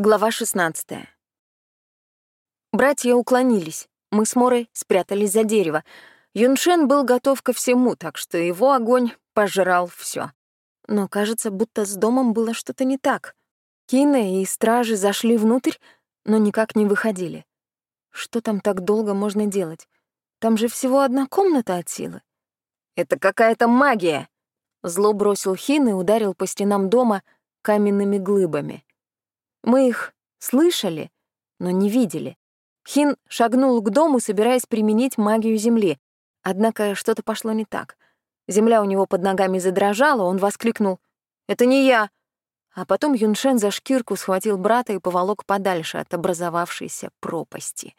Глава 16. Братья уклонились. Мы с Морой спрятались за дерево. Юншен был готов ко всему, так что его огонь пожрал все. Но кажется, будто с домом было что-то не так. Кина и стражи зашли внутрь, но никак не выходили. Что там так долго можно делать? Там же всего одна комната от силы. «Это какая-то магия!» Зло бросил Хин и ударил по стенам дома каменными глыбами. Мы их слышали, но не видели. Хин шагнул к дому, собираясь применить магию земли. Однако что-то пошло не так. Земля у него под ногами задрожала, он воскликнул «Это не я!» А потом Юншен за шкирку схватил брата и поволок подальше от образовавшейся пропасти.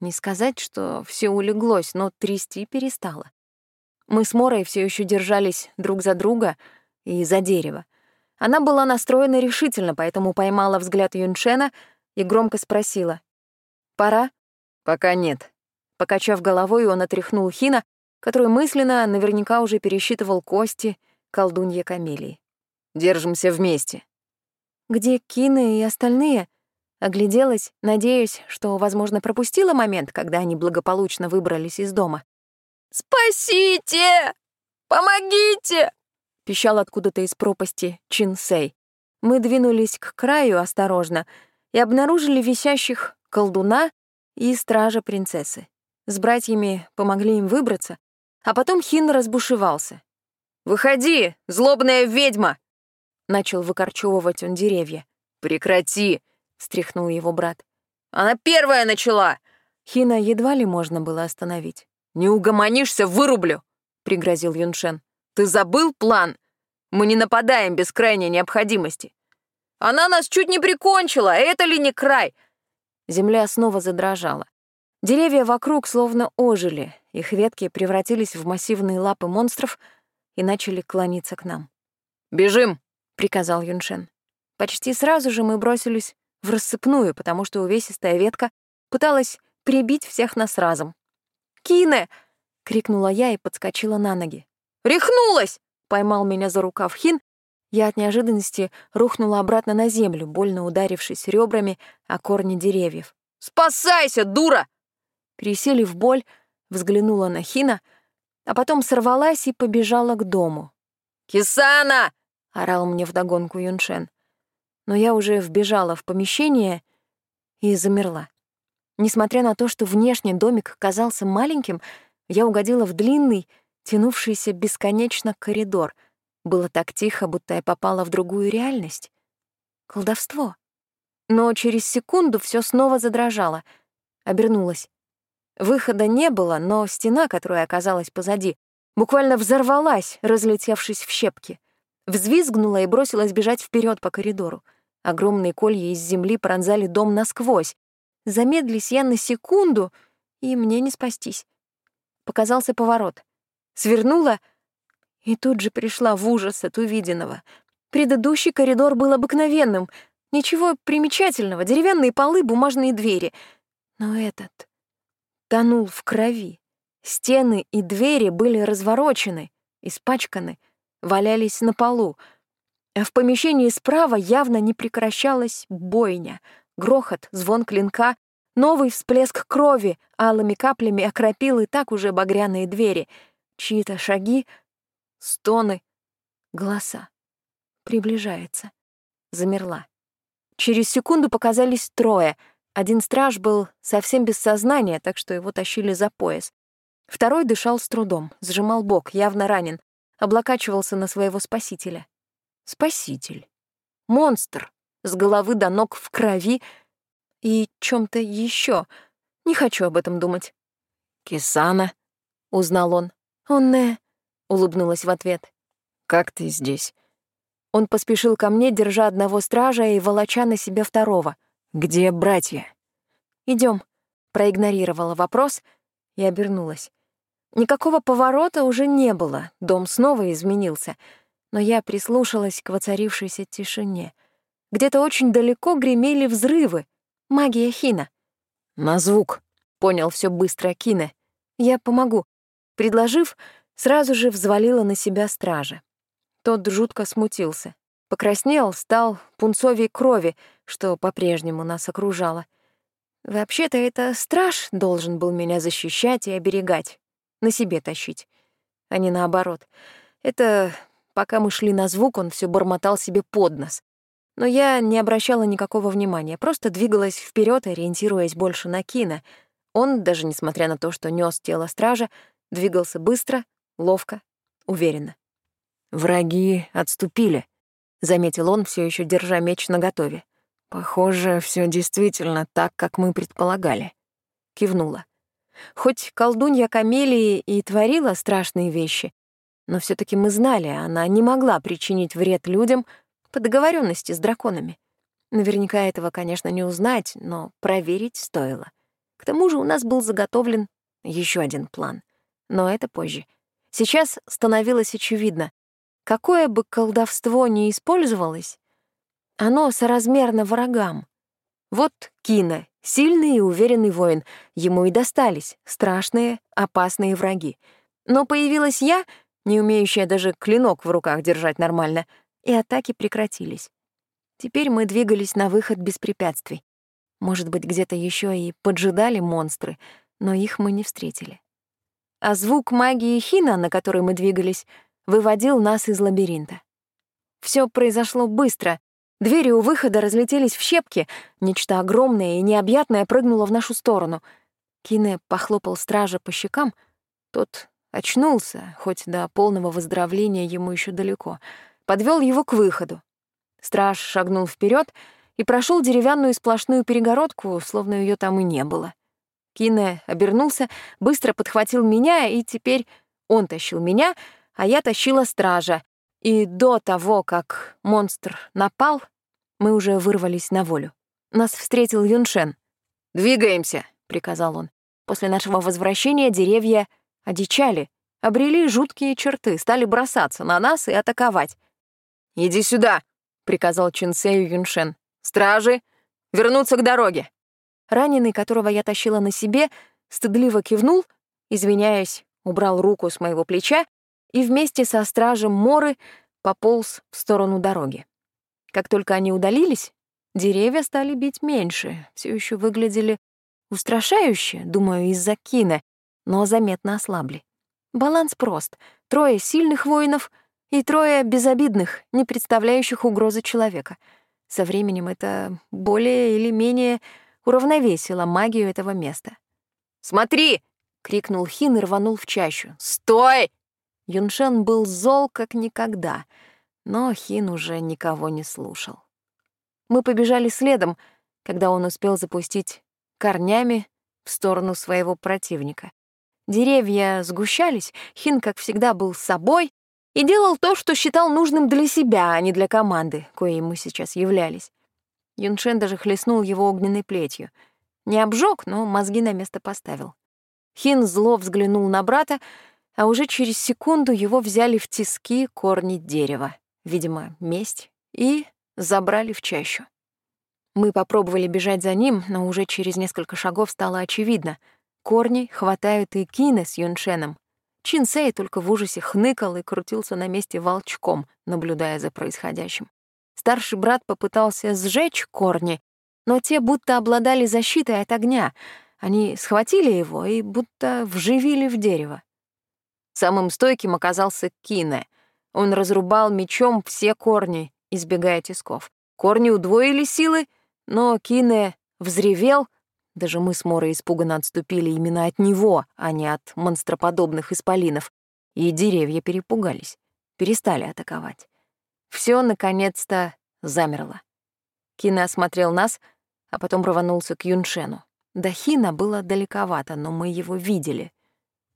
Не сказать, что все улеглось, но трясти перестало. Мы с Морой все еще держались друг за друга и за дерево. Она была настроена решительно, поэтому поймала взгляд Юншена и громко спросила. «Пора?» «Пока нет». Покачав головой, он отряхнул Хина, который мысленно наверняка уже пересчитывал кости колдунья Камелии. «Держимся вместе». «Где Кины и остальные?» Огляделась, надеясь, что, возможно, пропустила момент, когда они благополучно выбрались из дома. «Спасите! Помогите!» Пищал откуда-то из пропасти Чинсей. Мы двинулись к краю осторожно и обнаружили висящих колдуна и стража принцессы. С братьями помогли им выбраться, а потом Хин разбушевался. «Выходи, злобная ведьма!» Начал выкорчевывать он деревья. «Прекрати!» — встряхнул его брат. «Она первая начала!» Хина едва ли можно было остановить. «Не угомонишься, вырублю!» — пригрозил Юншен. Ты забыл план? Мы не нападаем без крайней необходимости. Она нас чуть не прикончила, это ли не край?» Земля снова задрожала. Деревья вокруг словно ожили, их ветки превратились в массивные лапы монстров и начали клониться к нам. «Бежим!» — приказал Юншен. Почти сразу же мы бросились в рассыпную, потому что увесистая ветка пыталась прибить всех нас разом. «Кине!» — крикнула я и подскочила на ноги. Рехнулась!» — поймал меня за рукав Хин. Я от неожиданности рухнула обратно на землю, больно ударившись ребрами о корни деревьев. «Спасайся, дура!» Пересилив боль, взглянула на Хина, а потом сорвалась и побежала к дому. «Кисана!» — орал мне вдогонку Юншен. Но я уже вбежала в помещение и замерла. Несмотря на то, что внешне домик казался маленьким, я угодила в длинный, тянувшийся бесконечно коридор. Было так тихо, будто я попала в другую реальность. Колдовство. Но через секунду все снова задрожало. Обернулась. Выхода не было, но стена, которая оказалась позади, буквально взорвалась, разлетевшись в щепки. Взвизгнула и бросилась бежать вперед по коридору. Огромные колья из земли пронзали дом насквозь. Замедлись я на секунду, и мне не спастись. Показался поворот свернула и тут же пришла в ужас от увиденного. Предыдущий коридор был обыкновенным, ничего примечательного, деревянные полы, бумажные двери. Но этот тонул в крови. Стены и двери были разворочены, испачканы, валялись на полу. А в помещении справа явно не прекращалась бойня. Грохот, звон клинка, новый всплеск крови алыми каплями окропил и так уже багряные двери — Чьи-то шаги, стоны, голоса. Приближается. Замерла. Через секунду показались трое. Один страж был совсем без сознания, так что его тащили за пояс. Второй дышал с трудом, сжимал бок, явно ранен, облокачивался на своего спасителя. Спаситель. Монстр. С головы до ног в крови и чем-то еще. Не хочу об этом думать. «Кисана», — узнал он. «Он не...» — улыбнулась в ответ. «Как ты здесь?» Он поспешил ко мне, держа одного стража и волоча на себя второго. «Где братья?» Идем, проигнорировала вопрос и обернулась. Никакого поворота уже не было, дом снова изменился, но я прислушалась к воцарившейся тишине. Где-то очень далеко гремели взрывы. Магия Хина. «На звук», — понял все быстро Кине. «Я помогу», Предложив, сразу же взвалила на себя стража. Тот жутко смутился. Покраснел, стал пунцовей крови, что по-прежнему нас окружало. Вообще-то это страж должен был меня защищать и оберегать, на себе тащить, а не наоборот. Это пока мы шли на звук, он все бормотал себе под нос. Но я не обращала никакого внимания, просто двигалась вперед, ориентируясь больше на кино. Он, даже несмотря на то, что нес тело стража, двигался быстро, ловко, уверенно. «Враги отступили», — заметил он, все еще держа меч наготове. «Похоже, все действительно так, как мы предполагали», — кивнула. Хоть колдунья Камелии и творила страшные вещи, но все таки мы знали, она не могла причинить вред людям по договоренности с драконами. Наверняка этого, конечно, не узнать, но проверить стоило. К тому же у нас был заготовлен еще один план. Но это позже. Сейчас становилось очевидно, какое бы колдовство ни использовалось, оно соразмерно врагам. Вот Кина, сильный и уверенный воин, ему и достались страшные, опасные враги. Но появилась я, не умеющая даже клинок в руках держать нормально, и атаки прекратились. Теперь мы двигались на выход без препятствий. Может быть, где-то еще и поджидали монстры, но их мы не встретили. А звук магии Хина, на который мы двигались, выводил нас из лабиринта. Все произошло быстро, Двери у выхода разлетелись в щепки, нечто огромное и необъятное прыгнуло в нашу сторону. Кине похлопал стража по щекам. Тот очнулся, хоть до полного выздоровления ему еще далеко. Подвел его к выходу. Страж шагнул вперед и прошел деревянную сплошную перегородку, словно ее там и не было. Кине обернулся, быстро подхватил меня, и теперь он тащил меня, а я тащила стража, и до того, как монстр напал, мы уже вырвались на волю. Нас встретил Юншен. «Двигаемся», — приказал он. После нашего возвращения деревья одичали, обрели жуткие черты, стали бросаться на нас и атаковать. «Иди сюда», — приказал Чинсею Юншен. «Стражи, вернуться к дороге». Раненый, которого я тащила на себе, стыдливо кивнул, извиняясь, убрал руку с моего плеча и вместе со стражем Моры пополз в сторону дороги. Как только они удалились, деревья стали бить меньше, все еще выглядели устрашающе, думаю, из-за кина, но заметно ослабли. Баланс прост. Трое сильных воинов и трое безобидных, не представляющих угрозы человека. Со временем это более или менее уравновесило магию этого места. «Смотри!» — крикнул Хин и рванул в чащу. «Стой!» Юншен был зол как никогда, но Хин уже никого не слушал. Мы побежали следом, когда он успел запустить корнями в сторону своего противника. Деревья сгущались, Хин, как всегда, был с собой и делал то, что считал нужным для себя, а не для команды, коей мы сейчас являлись. Юншен даже хлестнул его огненной плетью. Не обжег, но мозги на место поставил. Хин зло взглянул на брата, а уже через секунду его взяли в тиски корни дерева, видимо, месть, и забрали в чащу. Мы попробовали бежать за ним, но уже через несколько шагов стало очевидно. Корни хватают и Кина с Юншеном. Чинсей только в ужасе хныкал и крутился на месте волчком, наблюдая за происходящим. Старший брат попытался сжечь корни, но те будто обладали защитой от огня. Они схватили его и будто вживили в дерево. Самым стойким оказался Кине. Он разрубал мечом все корни, избегая тисков. Корни удвоили силы, но Кине взревел, даже мы с Морой испуганно отступили именно от него, а не от монстроподобных исполинов, и деревья перепугались, перестали атаковать. Все наконец-то замерло. Кина осмотрел нас, а потом рванулся к Юншену. До Хина было далековато, но мы его видели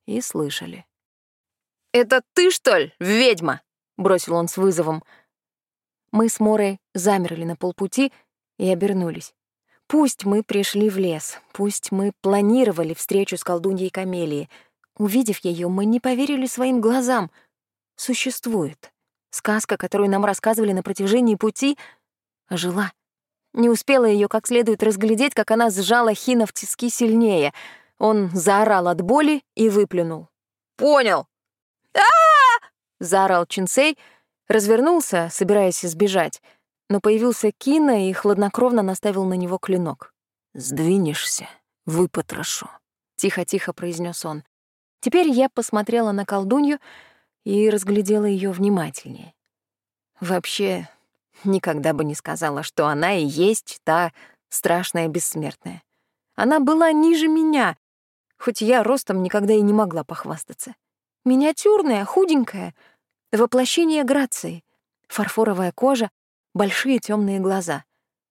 и слышали. «Это ты, что ли, ведьма?» — бросил он с вызовом. Мы с Морой замерли на полпути и обернулись. Пусть мы пришли в лес, пусть мы планировали встречу с колдуньей Камелии. Увидев ее, мы не поверили своим глазам. Существует. Сказка, которую нам рассказывали на протяжении пути, жила. Не успела ее как следует разглядеть, как она сжала Хина в тиски сильнее. Он заорал от боли и выплюнул. «Понял!» заорал Чинсей, Развернулся, собираясь сбежать, но появился Кина и хладнокровно наставил на него клинок. «Сдвинешься, выпотрошу», — тихо-тихо произнес он. Теперь я посмотрела на колдунью и разглядела ее внимательнее. Вообще, никогда бы не сказала, что она и есть та страшная бессмертная. Она была ниже меня, хоть я ростом никогда и не могла похвастаться. Миниатюрная, худенькая, воплощение грации, фарфоровая кожа, большие темные глаза.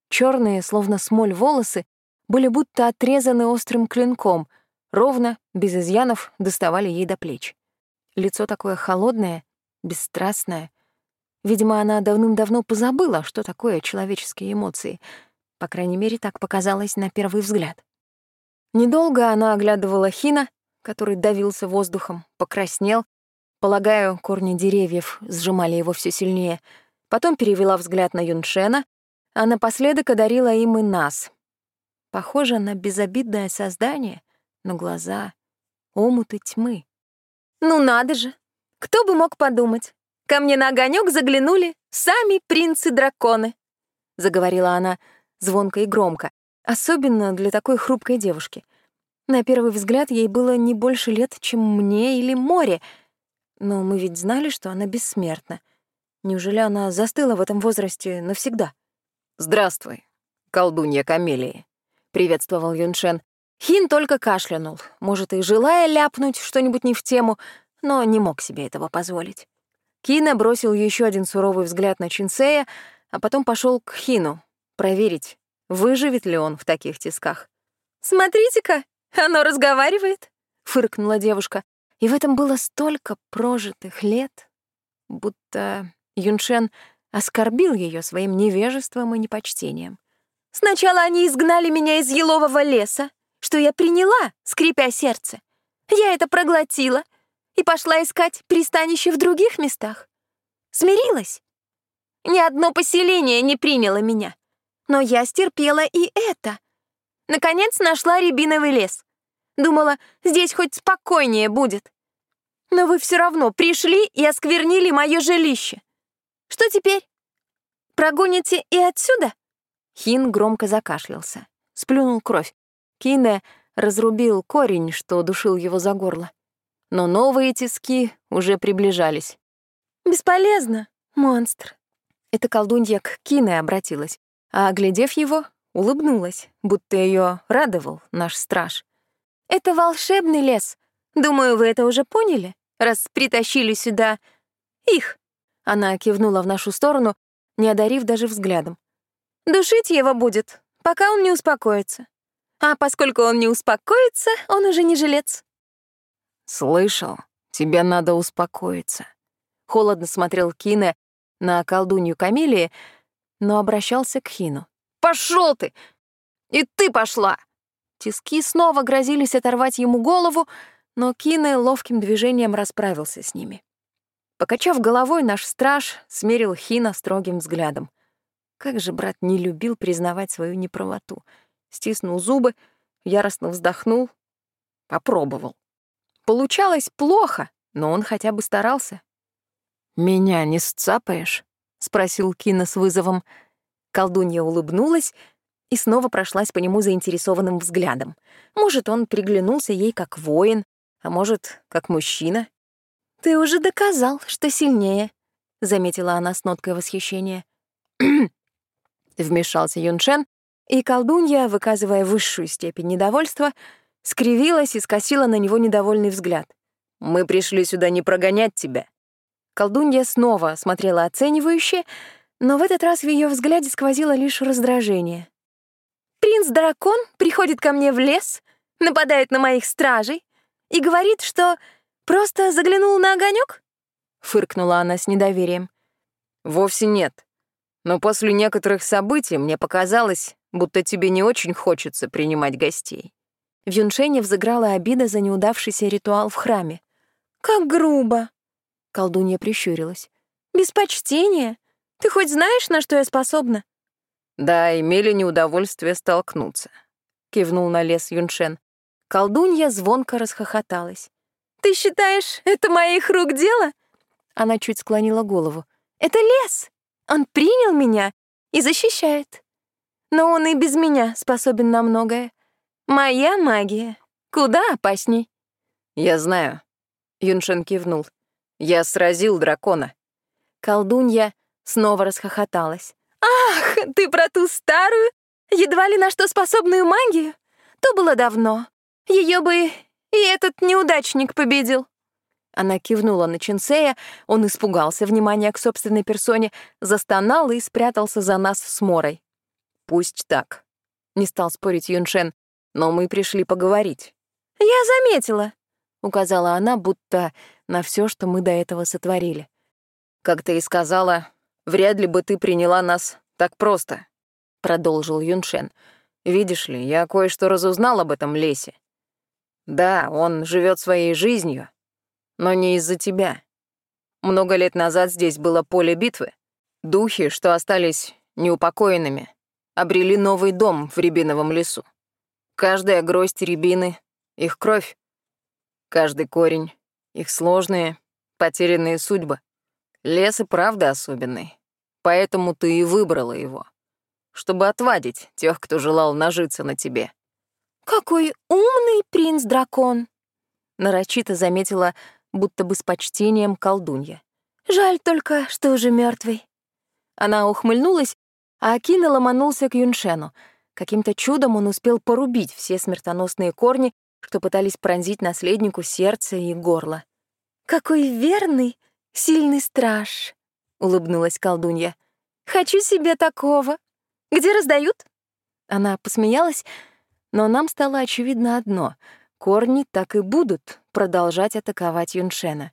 черные, словно смоль волосы, были будто отрезаны острым клинком, ровно, без изъянов, доставали ей до плеч. Лицо такое холодное, бесстрастное. Видимо, она давным-давно позабыла, что такое человеческие эмоции. По крайней мере, так показалось на первый взгляд. Недолго она оглядывала Хина, который давился воздухом, покраснел. Полагаю, корни деревьев сжимали его все сильнее. Потом перевела взгляд на Юншена, а напоследок одарила им и нас. Похоже на безобидное создание, но глаза — омуты тьмы. «Ну надо же! Кто бы мог подумать? Ко мне на огонек заглянули сами принцы-драконы!» — заговорила она звонко и громко, особенно для такой хрупкой девушки. На первый взгляд ей было не больше лет, чем мне или море, но мы ведь знали, что она бессмертна. Неужели она застыла в этом возрасте навсегда? «Здравствуй, колдунья Камелии», — приветствовал Юншен. Хин только кашлянул, может, и желая ляпнуть что-нибудь не в тему, но не мог себе этого позволить. Кина бросил еще один суровый взгляд на Чинсея, а потом пошел к Хину проверить, Выживет ли он в таких тисках? «Смотрите-ка, оно разговаривает!» — фыркнула девушка. И в этом было столько прожитых лет, будто Юншен оскорбил ее своим невежеством и непочтением. «Сначала они изгнали меня из елового леса, что я приняла, скрипя сердце. Я это проглотила и пошла искать пристанище в других местах. Смирилась. Ни одно поселение не приняло меня но я стерпела и это. Наконец нашла рябиновый лес. Думала, здесь хоть спокойнее будет. Но вы все равно пришли и осквернили мое жилище. Что теперь? Прогоните и отсюда?» Хин громко закашлялся, сплюнул кровь. Кине разрубил корень, что душил его за горло. Но новые тиски уже приближались. «Бесполезно, монстр». Это колдунья к Кине обратилась а, оглядев его, улыбнулась, будто ее радовал наш страж. «Это волшебный лес. Думаю, вы это уже поняли, раз притащили сюда их». Она кивнула в нашу сторону, не одарив даже взглядом. «Душить его будет, пока он не успокоится. А поскольку он не успокоится, он уже не жилец». «Слышал, тебе надо успокоиться», — холодно смотрел Кине на колдунью Камилии, но обращался к Хину. «Пошел ты! И ты пошла!» Тиски снова грозились оторвать ему голову, но Кине ловким движением расправился с ними. Покачав головой, наш страж смерил Хина строгим взглядом. Как же брат не любил признавать свою неправоту. Стиснул зубы, яростно вздохнул, попробовал. Получалось плохо, но он хотя бы старался. «Меня не сцапаешь?» — спросил Кина с вызовом. Колдунья улыбнулась и снова прошлась по нему заинтересованным взглядом. Может, он приглянулся ей как воин, а может, как мужчина. «Ты уже доказал, что сильнее», — заметила она с ноткой восхищения. Вмешался Юншен, и колдунья, выказывая высшую степень недовольства, скривилась и скосила на него недовольный взгляд. «Мы пришли сюда не прогонять тебя, Колдунья снова смотрела оценивающе, но в этот раз в ее взгляде сквозило лишь раздражение. «Принц-дракон приходит ко мне в лес, нападает на моих стражей и говорит, что просто заглянул на огонек? фыркнула она с недоверием. «Вовсе нет. Но после некоторых событий мне показалось, будто тебе не очень хочется принимать гостей». В Юншене взыграла обида за неудавшийся ритуал в храме. «Как грубо!» Колдунья прищурилась. «Без почтения? Ты хоть знаешь, на что я способна?» «Да, имели неудовольствие столкнуться», — кивнул на лес Юншен. Колдунья звонко расхохоталась. «Ты считаешь, это моих рук дело?» Она чуть склонила голову. Это лес. Он принял меня и защищает. Но он и без меня способен на многое. Моя магия куда опасней. Я знаю. Юншен кивнул. Я сразил дракона. Колдунья снова расхохоталась. «Ах, ты про ту старую, едва ли на что способную магию? То было давно. Ее бы и этот неудачник победил». Она кивнула на Чинсея, он испугался внимания к собственной персоне, застонал и спрятался за нас с Морой. «Пусть так», — не стал спорить Юншен, «но мы пришли поговорить». «Я заметила», — указала она, будто на все, что мы до этого сотворили. «Как ты и сказала, вряд ли бы ты приняла нас так просто», — продолжил Юншен. «Видишь ли, я кое-что разузнал об этом лесе. Да, он живет своей жизнью, но не из-за тебя. Много лет назад здесь было поле битвы. Духи, что остались неупокоенными, обрели новый дом в рябиновом лесу. Каждая гроздь рябины — их кровь. Каждый корень — их сложные, потерянные судьбы. Лес и правда особенный. Поэтому ты и выбрала его. Чтобы отвадить тех, кто желал нажиться на тебе. «Какой умный принц-дракон!» Нарочито заметила будто бы с почтением колдунья. «Жаль только, что уже мертвый. Она ухмыльнулась, а Акина ломанулся к Юншену. Каким-то чудом он успел порубить все смертоносные корни, что пытались пронзить наследнику сердце и горло. «Какой верный, сильный страж!» — улыбнулась колдунья. «Хочу себе такого. Где раздают?» Она посмеялась, но нам стало очевидно одно — корни так и будут продолжать атаковать Юншена.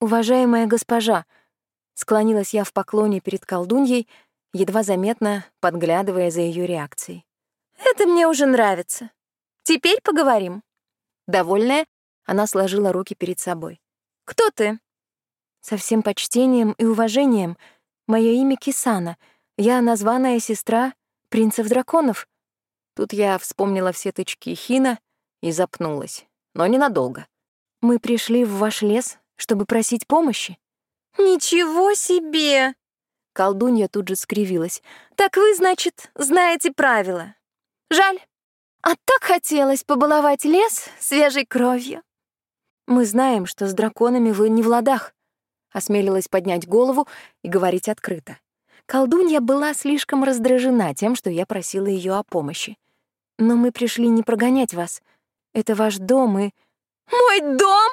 «Уважаемая госпожа», — склонилась я в поклоне перед колдуньей, едва заметно подглядывая за ее реакцией. «Это мне уже нравится. Теперь поговорим». Довольная, она сложила руки перед собой. «Кто ты?» «Со всем почтением и уважением. Мое имя Кисана. Я названная сестра принцев-драконов». Тут я вспомнила все тычки Хина и запнулась, но ненадолго. «Мы пришли в ваш лес, чтобы просить помощи». «Ничего себе!» Колдунья тут же скривилась. «Так вы, значит, знаете правила. Жаль. А так хотелось побаловать лес свежей кровью». «Мы знаем, что с драконами вы не в ладах», — осмелилась поднять голову и говорить открыто. Колдунья была слишком раздражена тем, что я просила ее о помощи. «Но мы пришли не прогонять вас. Это ваш дом и...» «Мой дом?»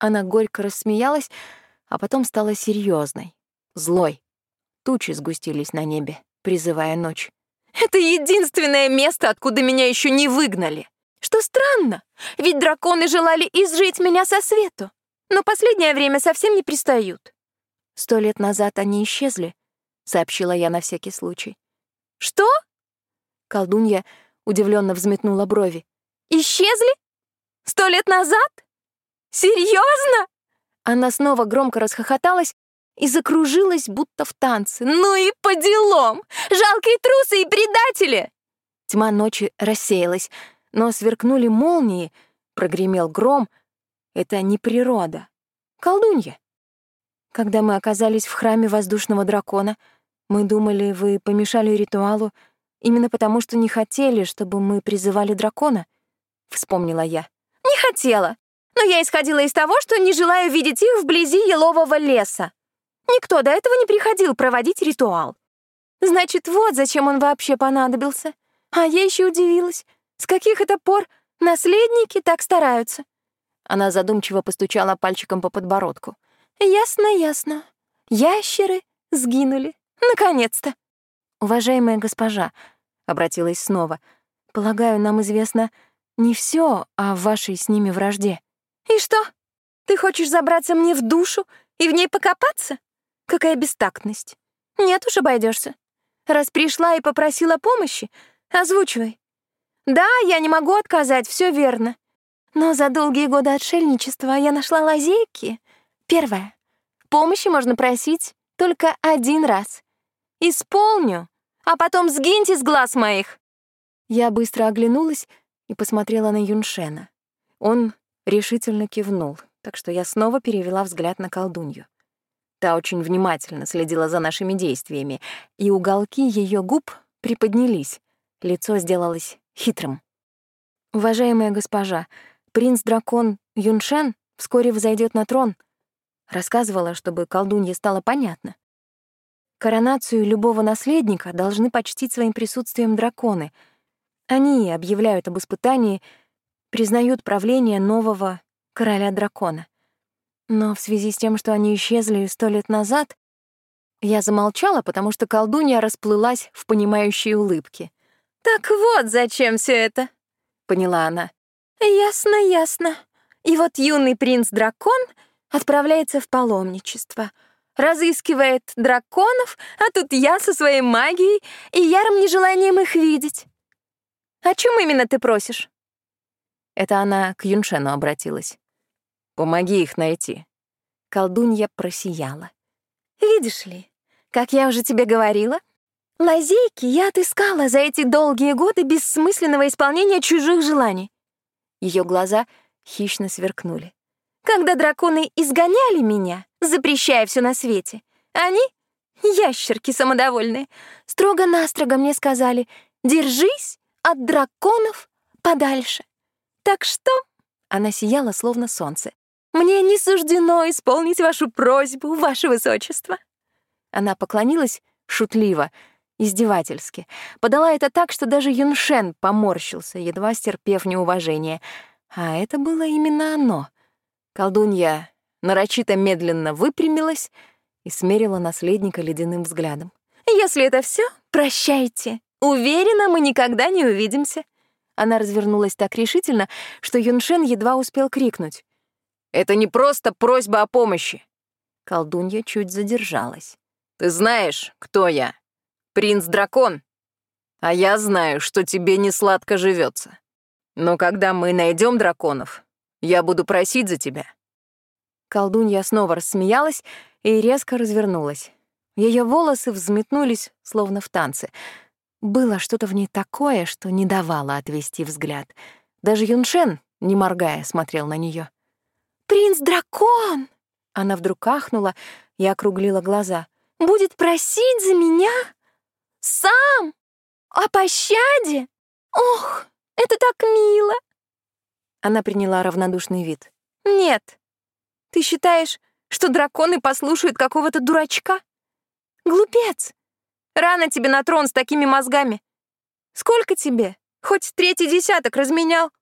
Она горько рассмеялась, а потом стала серьезной, злой. Тучи сгустились на небе, призывая ночь. «Это единственное место, откуда меня еще не выгнали. Что странно, ведь драконы желали изжить меня со свету, но последнее время совсем не пристают». «Сто лет назад они исчезли», — сообщила я на всякий случай. «Что?» Колдунья удивленно взметнула брови. Исчезли? Сто лет назад? Серьезно? Она снова громко расхохоталась и закружилась, будто в танце. Ну и по делам! Жалкие трусы и предатели! Тьма ночи рассеялась, но сверкнули молнии, прогремел гром. Это не природа. Колдунья. Когда мы оказались в храме воздушного дракона, мы думали, вы помешали ритуалу именно потому, что не хотели, чтобы мы призывали дракона —— вспомнила я. «Не хотела, но я исходила из того, что не желаю видеть их вблизи елового леса. Никто до этого не приходил проводить ритуал. Значит, вот зачем он вообще понадобился. А я еще удивилась, с каких это пор наследники так стараются». Она задумчиво постучала пальчиком по подбородку. «Ясно, ясно. Ящеры сгинули. Наконец-то!» «Уважаемая госпожа», — обратилась снова, — «полагаю, нам известно, не все о вашей с ними вражде. И что? Ты хочешь забраться мне в душу и в ней покопаться? Какая бестактность. Нет уж, обойдешься. Раз пришла и попросила помощи, озвучивай. Да, я не могу отказать, все верно. Но за долгие годы отшельничества я нашла лазейки. Первое. Помощи можно просить только один раз. Исполню, а потом сгиньте с глаз моих. Я быстро оглянулась и посмотрела на Юншена. Он решительно кивнул, так что я снова перевела взгляд на колдунью. Та очень внимательно следила за нашими действиями, и уголки ее губ приподнялись, лицо сделалось хитрым. «Уважаемая госпожа, принц-дракон Юншен вскоре взойдет на трон», рассказывала, чтобы колдунье стало понятно. Коронацию любого наследника должны почтить своим присутствием драконы. Они объявляют об испытании, признают правление нового короля-дракона. Но в связи с тем, что они исчезли сто лет назад, я замолчала, потому что колдунья расплылась в понимающей улыбке. «Так вот зачем все это», — поняла она. «Ясно, ясно. И вот юный принц-дракон отправляется в паломничество — разыскивает драконов, а тут я со своей магией и ярым нежеланием их видеть. О чем именно ты просишь? Это она к Юншену обратилась. Помоги их найти. Колдунья просияла. Видишь ли, как я уже тебе говорила, лазейки я отыскала за эти долгие годы бессмысленного исполнения чужих желаний. Ее глаза хищно сверкнули. Когда драконы изгоняли меня, запрещая все на свете, они, ящерки самодовольные, строго-настрого мне сказали «Держись от драконов подальше». Так что, она сияла словно солнце, мне не суждено исполнить вашу просьбу, ваше высочество. Она поклонилась шутливо, издевательски. Подала это так, что даже Юншен поморщился, едва стерпев неуважение. А это было именно оно — Колдунья нарочито медленно выпрямилась и смерила наследника ледяным взглядом. «Если это все, прощайте. Уверена, мы никогда не увидимся». Она развернулась так решительно, что Юншен едва успел крикнуть. «Это не просто просьба о помощи!» Колдунья чуть задержалась. «Ты знаешь, кто я? Принц-дракон. А я знаю, что тебе не сладко живется. Но когда мы найдем драконов, я буду просить за тебя». Колдунья снова рассмеялась и резко развернулась. Ее волосы взметнулись, словно в танце. Было что-то в ней такое, что не давало отвести взгляд. Даже Юншен, не моргая, смотрел на нее. «Принц-дракон!» Она вдруг ахнула и округлила глаза. «Будет просить за меня? Сам? О пощаде? Ох, это так мило!» Она приняла равнодушный вид. «Нет. Ты считаешь, что драконы послушают какого-то дурачка? Глупец! Рано тебе на трон с такими мозгами. Сколько тебе? Хоть третий десяток разменял?»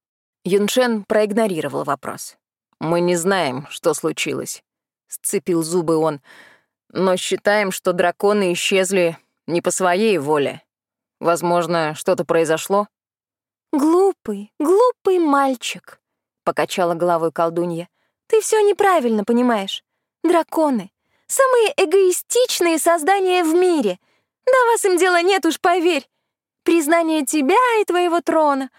Юншен проигнорировал вопрос. «Мы не знаем, что случилось», — сцепил зубы он, «но считаем, что драконы исчезли не по своей воле. Возможно, что-то произошло?» «Глупый, глупый мальчик», — покачала головой колдунья. «Ты все неправильно понимаешь. Драконы — самые эгоистичные создания в мире. Да вас им дела нет уж, поверь. Признание тебя и твоего трона.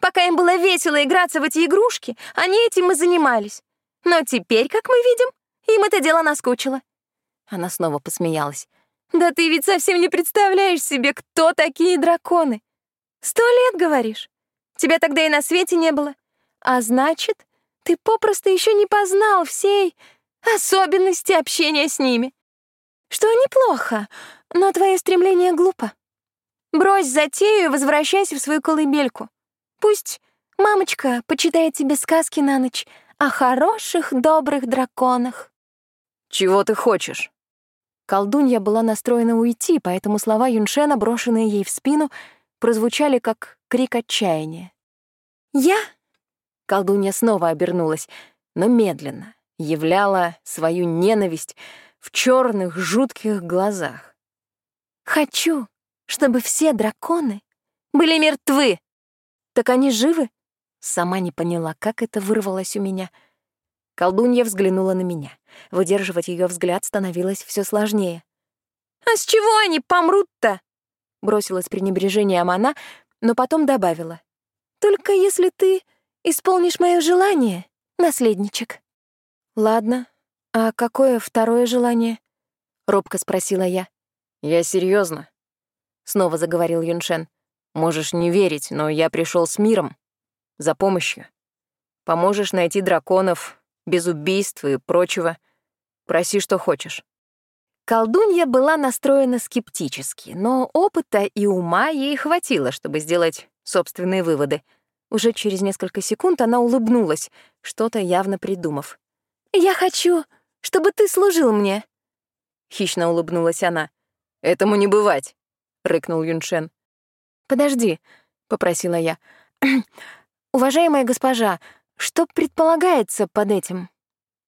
Пока им было весело играться в эти игрушки, они этим и занимались. Но теперь, как мы видим, им это дело наскучило». Она снова посмеялась. «Да ты ведь совсем не представляешь себе, кто такие драконы. Сто лет, говоришь? Тебя тогда и на свете не было. А значит, ты попросту еще не познал всей особенности общения с ними. Что неплохо, но твое стремление глупо. Брось затею и возвращайся в свою колыбельку. Пусть мамочка почитает тебе сказки на ночь о хороших, добрых драконах. Чего ты хочешь? Колдунья была настроена уйти, поэтому слова Юншена, брошенные ей в спину, прозвучали как крик отчаяния. «Я?» Колдунья снова обернулась, но медленно, являла свою ненависть в черных жутких глазах. «Хочу, чтобы все драконы были мертвы!» «Так они живы?» Сама не поняла, как это вырвалось у меня. Колдунья взглянула на меня. Выдерживать ее взгляд становилось все сложнее. «А с чего они помрут-то?» Бросилась пренебрежением она, но потом добавила. «Только если ты исполнишь мое желание, наследничек». «Ладно, а какое второе желание?» — робко спросила я. «Я серьезно, снова заговорил Юншен. «Можешь не верить, но я пришел с миром, за помощью. Поможешь найти драконов, без убийств и прочего. Проси, что хочешь». Колдунья была настроена скептически, но опыта и ума ей хватило, чтобы сделать собственные выводы. Уже через несколько секунд она улыбнулась, что-то явно придумав. «Я хочу, чтобы ты служил мне», — хищно улыбнулась она. «Этому не бывать», — рыкнул Юншен. «Подожди», — попросила я. «Уважаемая госпожа, что предполагается под этим?»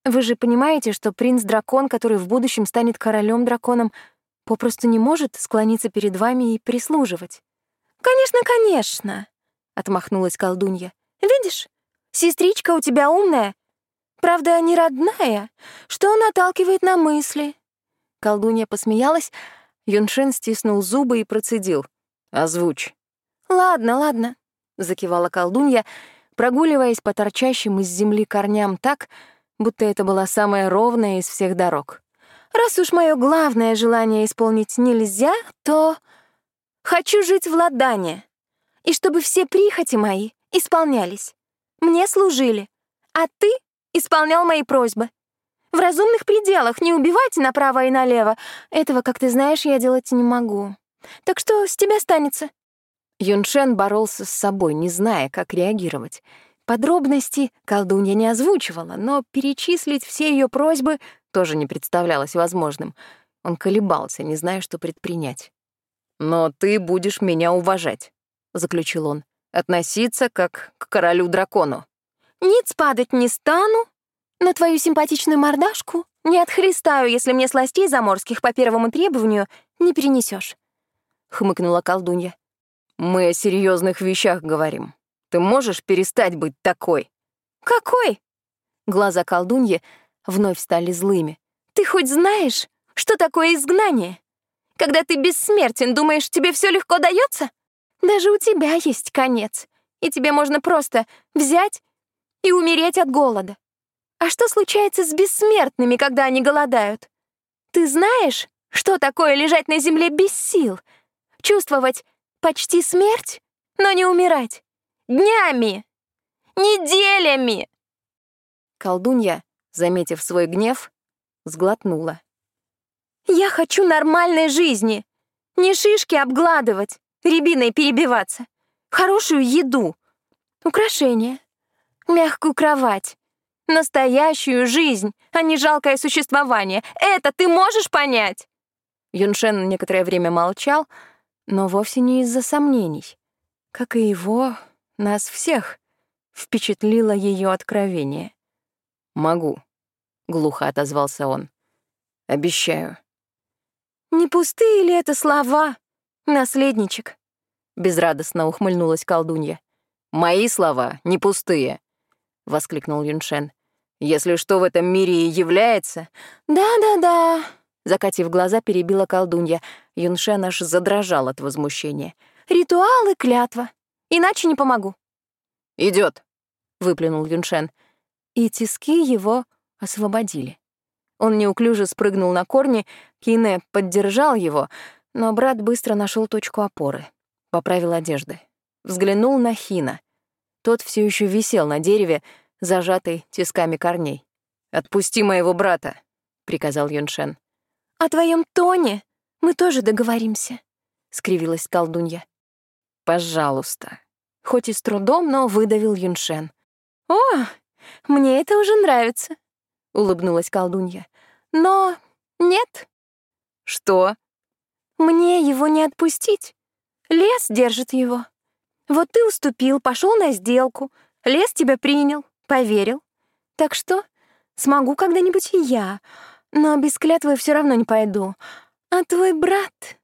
Вы же понимаете, что принц-дракон, который в будущем станет королем-драконом, попросту не может склониться перед вами и прислуживать. «Конечно, конечно», — отмахнулась колдунья. «Видишь, сестричка у тебя умная, правда, не родная, что наталкивает на мысли». Колдунья посмеялась, Юншин стиснул зубы и процедил. «Озвучь». «Ладно, ладно», — закивала колдунья, прогуливаясь по торчащим из земли корням так, будто это была самая ровная из всех дорог. «Раз уж мое главное желание исполнить нельзя, то хочу жить в Ладане, и чтобы все прихоти мои исполнялись. Мне служили, а ты исполнял мои просьбы. В разумных пределах, не убивайте направо и налево. Этого, как ты знаешь, я делать не могу. Так что с тебя останется?» Юншен боролся с собой, не зная, как реагировать. Подробности колдунья не озвучивала, но перечислить все ее просьбы тоже не представлялось возможным. Он колебался, не зная, что предпринять. «Но ты будешь меня уважать», — заключил он. «Относиться как к королю-дракону». «Ниц падать не стану, но твою симпатичную мордашку не отхристаю, если мне сластей заморских по первому требованию не перенесешь, хмыкнула колдунья. «Мы о серьезных вещах говорим. Ты можешь перестать быть такой?» «Какой?» Глаза колдуньи вновь стали злыми. «Ты хоть знаешь, что такое изгнание? Когда ты бессмертен, думаешь, тебе все легко дается? Даже у тебя есть конец, и тебе можно просто взять и умереть от голода. А что случается с бессмертными, когда они голодают? Ты знаешь, что такое лежать на земле без сил? Чувствовать почти смерть, но не умирать? Днями! Неделями!» Колдунья, заметив свой гнев, сглотнула. «Я хочу нормальной жизни! Не шишки обгладывать, рябиной перебиваться, хорошую еду, украшения, мягкую кровать, настоящую жизнь, а не жалкое существование. Это ты можешь понять?» Юншен некоторое время молчал, но вовсе не из-за сомнений. Как и его, нас всех впечатлило ее откровение. «Могу», — глухо отозвался он. «Обещаю». «Не пустые ли это слова, наследничек?» — безрадостно ухмыльнулась колдунья. «Мои слова не пустые», — воскликнул Юншен. «Если что в этом мире и является...» «Да-да-да», — закатив глаза, перебила колдунья. Юншен аж задрожал от возмущения. «Ритуалы клятва. Иначе не помогу». Идет, выплюнул Юншен. И тиски его освободили. Он неуклюже спрыгнул на корни, Кине поддержал его, но брат быстро нашел точку опоры, поправил одежды. Взглянул на Хина. Тот все еще висел на дереве, зажатый тисками корней. «Отпусти моего брата», — приказал Юншен. «О твоем тоне мы тоже договоримся», — скривилась колдунья. Пожалуйста. Хоть и с трудом, но выдавил Юншен. О, мне это уже нравится, улыбнулась колдунья. Но нет. Что? Мне его не отпустить. Лес держит его. Вот ты уступил, пошел на сделку. Лес тебя принял, поверил. Так что смогу когда-нибудь и я, но без клятвы все равно не пойду. А твой брат...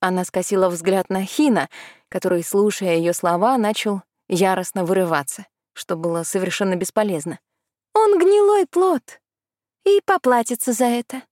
Она скосила взгляд на Хина, который, слушая ее слова, начал яростно вырываться, что было совершенно бесполезно. «Он гнилой плод и поплатится за это».